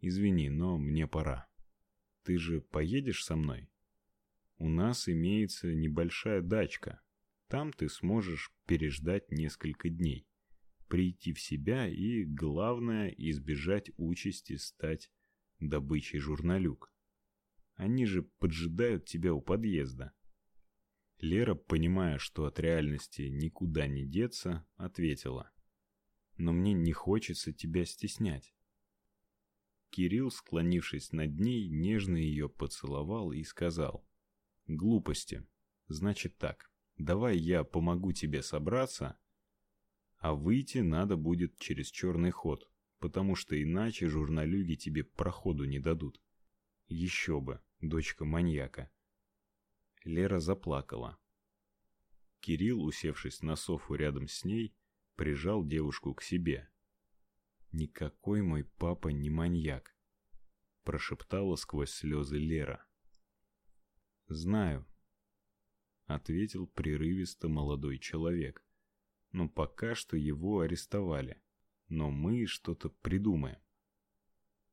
Извини, но мне пора. Ты же поедешь со мной? У нас имеется небольшая дачка. Там ты сможешь переждать несколько дней, прийти в себя и, главное, избежать участи стать добычей журналюк. Они же поджидают тебя у подъезда. Лера, понимая, что от реальности никуда не деться, ответила: "Но мне не хочется тебя стеснять". Кирилл, склонившись над ней, нежно ее поцеловал и сказал: "Глупости. Значит так. Давай я помогу тебе собраться, а выйти надо будет через черный ход, потому что иначе журналюги тебе проходу не дадут. Еще бы, дочка маньяка". Лера заплакала. Кирилл, усевшись на софу рядом с ней, прижал девушку к себе. Никакой мой папа не маньяк, прошептала сквозь слезы Лера. Знаю, ответил прерывисто молодой человек. Но пока что его арестовали. Но мы что-то придумаем.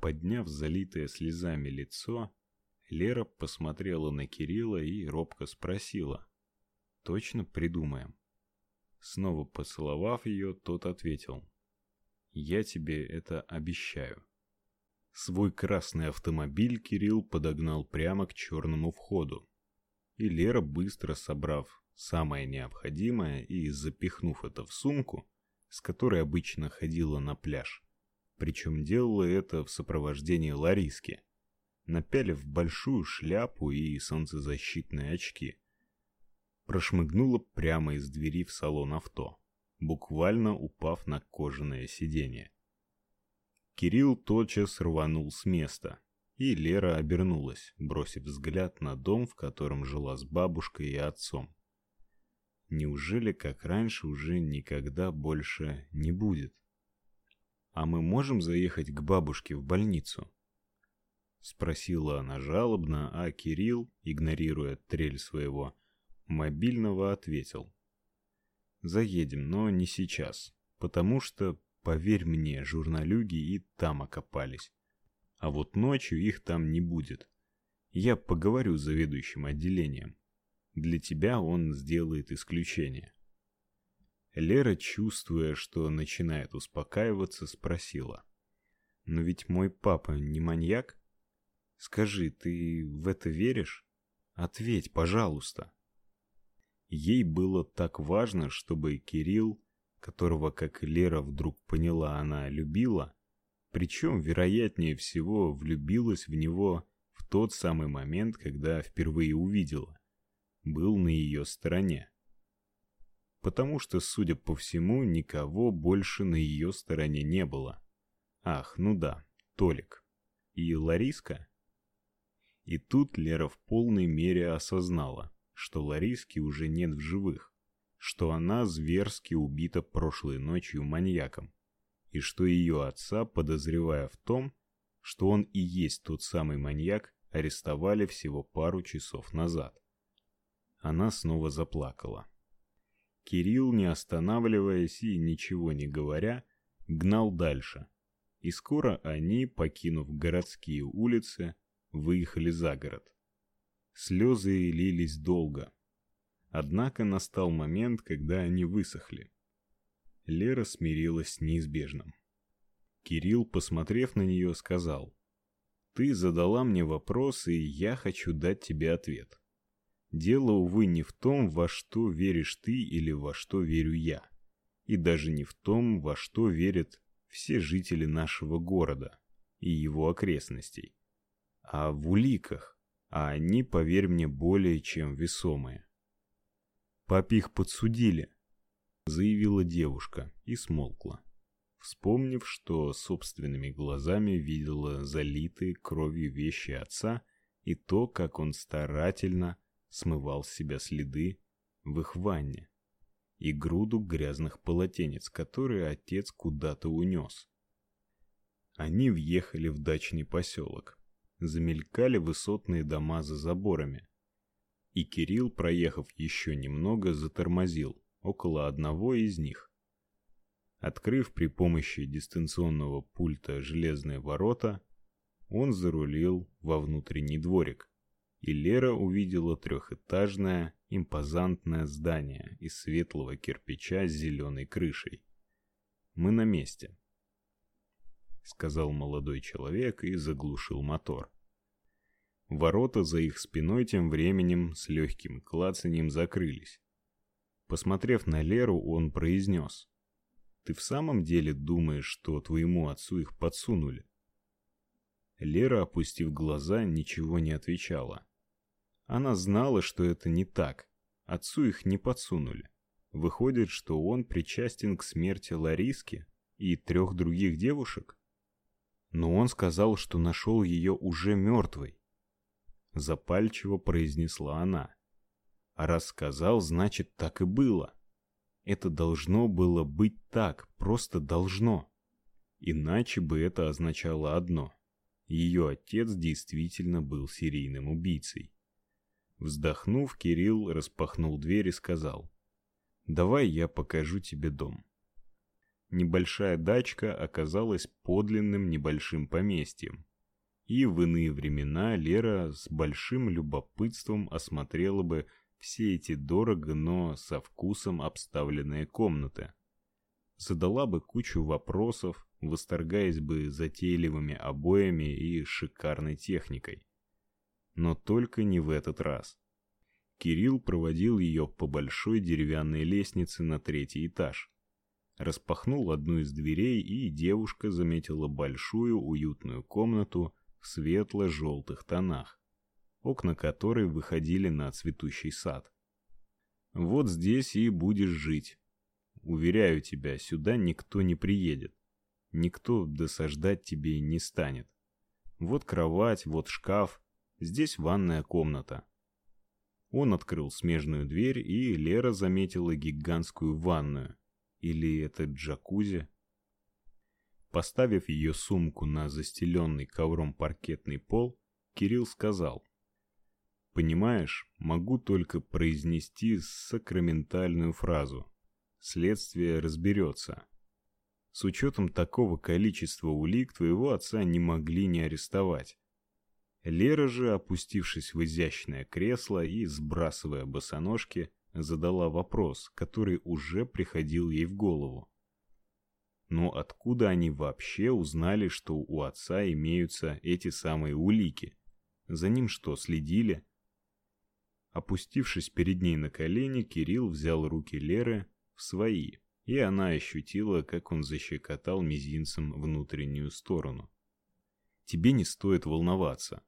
Подняв залитое слезами лицо, Лера посмотрела на Кирилла и робко спросила: "Точно придумаем?" Снова поцеловав ее, тот ответил: "Я тебе это обещаю". Свой красный автомобиль Кирилл подогнал прямо к черному входу. И Лера, быстро собрав самое необходимое и запихнув это в сумку, с которой обычно ходила на пляж, причем делала это в сопровождении Лариски, напялив большую шляпу и солнцезащитные очки. Прошмыгнула прямо из двери в салон авто, буквально упав на кожаное сиденье. Кирилл тотчас рванул с места, и Лера обернулась, бросив взгляд на дом, в котором жила с бабушкой и отцом. Неужели, как раньше, уже никогда больше не будет? А мы можем заехать к бабушке в больницу? спросила она жалобно, а Кирилл, игнорируя трель своего мобильного, ответил: "Заедем, но не сейчас, потому что, поверь мне, журналюги и там окопались. А вот ночью их там не будет. Я поговорю с заведующим отделением. Для тебя он сделает исключение". Лера, чувствуя, что начинает успокаиваться, спросила: "Но ведь мой папа не маньяк?" Скажи, ты в это веришь? Ответь, пожалуйста. Ей было так важно, чтобы Кирилл, которого, как Лера вдруг поняла, она любила, причем, вероятнее всего, влюбилась в него в тот самый момент, когда впервые увидела, был на ее стороне. Потому что, судя по всему, никого больше на ее стороне не было. Ах, ну да, Толик. И Лариска? И тут Лера в полной мере осознала, что Лариски уже нет в живых, что она зверски убита прошлой ночью маньяком, и что ее отца, подозревая в том, что он и есть тот самый маньяк, арестовали всего пару часов назад. Она снова заплакала. Кирилл, не останавливаясь и ничего не говоря, гнал дальше. И скоро они, покинув городские улицы, выехали за город. Слезы лились долго. Однако настал момент, когда они высохли. Лера смирилась с неизбежным. Кирилл, посмотрев на нее, сказал: "Ты задала мне вопрос, и я хочу дать тебе ответ. Дело увы не в том, во что веришь ты или во что верю я, и даже не в том, во что верят все жители нашего города и его окрестностей а в уликах, а они, поверь мне, более чем весомые. Папе их подсудили, заявила девушка и смолкла, вспомнив, что собственными глазами видела залитые кровью вещи отца и то, как он старательно смывал с себя следы в их ванне и груду грязных полотенец, которые отец куда-то унес. Они въехали в дачный поселок замелькали высотные дома за заборами. И Кирилл, проехав еще немного, затормозил около одного из них. Открыв при помощи дистанционного пульта железные ворота, он зарулил во внутренний дворик, и Лера увидела трехэтажное, импозантное здание из светлого кирпича с зеленой крышей. «Мы на месте», — сказал молодой человек и заглушил мотор. Ворота за их спиной тем временем с легким клацаньем закрылись. Посмотрев на Леру, он произнес. «Ты в самом деле думаешь, что твоему отцу их подсунули?» Лера, опустив глаза, ничего не отвечала. Она знала, что это не так. Отцу их не подсунули. Выходит, что он причастен к смерти Лариски и трех других девушек? Но он сказал, что нашел ее уже мертвой. Запальчиво произнесла она. А раз значит, так и было. Это должно было быть так, просто должно. Иначе бы это означало одно. Ее отец действительно был серийным убийцей. Вздохнув, Кирилл распахнул дверь и сказал: "Давай я покажу тебе дом". Небольшая дачка оказалась подлинным небольшим поместьем. И в иные времена Лера с большим любопытством осмотрела бы все эти дорого, но со вкусом обставленные комнаты. Задала бы кучу вопросов, восторгаясь бы затейливыми обоями и шикарной техникой. Но только не в этот раз. Кирилл проводил ее по большой деревянной лестнице на третий этаж. Распахнул одну из дверей, и девушка заметила большую уютную комнату в светло-желтых тонах, окна которой выходили на цветущий сад. Вот здесь и будешь жить. Уверяю тебя, сюда никто не приедет никто досаждать тебе не станет. Вот кровать, вот шкаф, здесь ванная комната. Он открыл смежную дверь, и Лера заметила гигантскую ванную. Или это джакузи? Поставив ее сумку на застеленный ковром паркетный пол, Кирилл сказал: "Понимаешь, могу только произнести сакраментальную фразу. Следствие разберется. С учетом такого количества улик твоего отца не могли не арестовать. Лера же, опустившись в изящное кресло и сбрасывая босоножки, задала вопрос, который уже приходил ей в голову. Но откуда они вообще узнали, что у отца имеются эти самые улики? За ним что, следили? Опустившись перед ней на колени, Кирилл взял руки Леры в свои и она ощутила, как он защекотал мизинцем внутреннюю сторону. Тебе не стоит волноваться.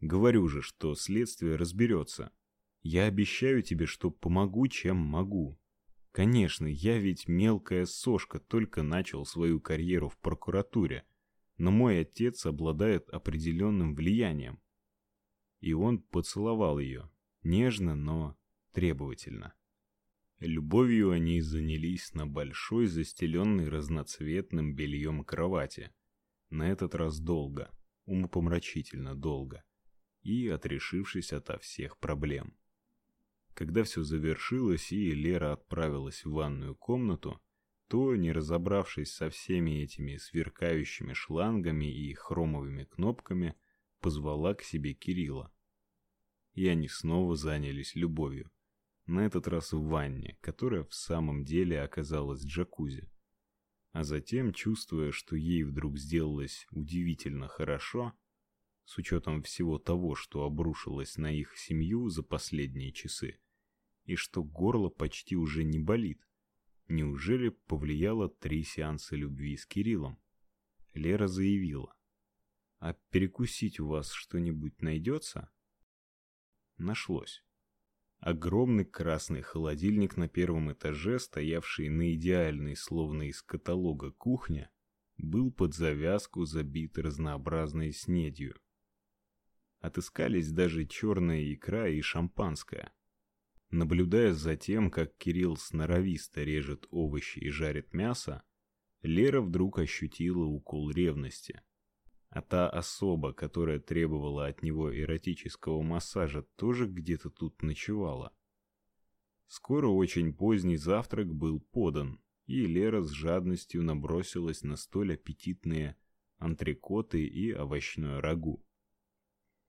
Говорю же, что следствие разберется. Я обещаю тебе, что помогу, чем могу. Конечно, я ведь мелкая сошка, только начал свою карьеру в прокуратуре, но мой отец обладает определенным влиянием. И он поцеловал ее, нежно, но требовательно. Любовью они занялись на большой застеленной разноцветным бельем кровати. На этот раз долго, умопомрачительно долго, и отрешившись ото всех проблем. Когда все завершилось и Лера отправилась в ванную комнату, то, не разобравшись со всеми этими сверкающими шлангами и хромовыми кнопками, позвала к себе Кирилла. И они снова занялись любовью на этот раз в ванне, которая в самом деле оказалась джакузи. А затем, чувствуя, что ей вдруг сделалось удивительно хорошо, с учетом всего того, что обрушилось на их семью за последние часы, и что горло почти уже не болит, неужели повлияло три сеанса любви с Кириллом? Лера заявила: "А перекусить у вас что-нибудь найдется?» Нашлось. Огромный красный холодильник на первом этаже, стоявший на идеальной, словно из каталога кухне, был под завязку забит разнообразной снедью. Отыскались даже черная икра и шампанское. Наблюдая за тем, как Кирилл сноровисто режет овощи и жарит мясо, Лера вдруг ощутила укол ревности. А та особа, которая требовала от него эротического массажа, тоже где-то тут ночевала. Скоро очень поздний завтрак был подан, и Лера с жадностью набросилась на столь аппетитные антрикоты и овощное рагу.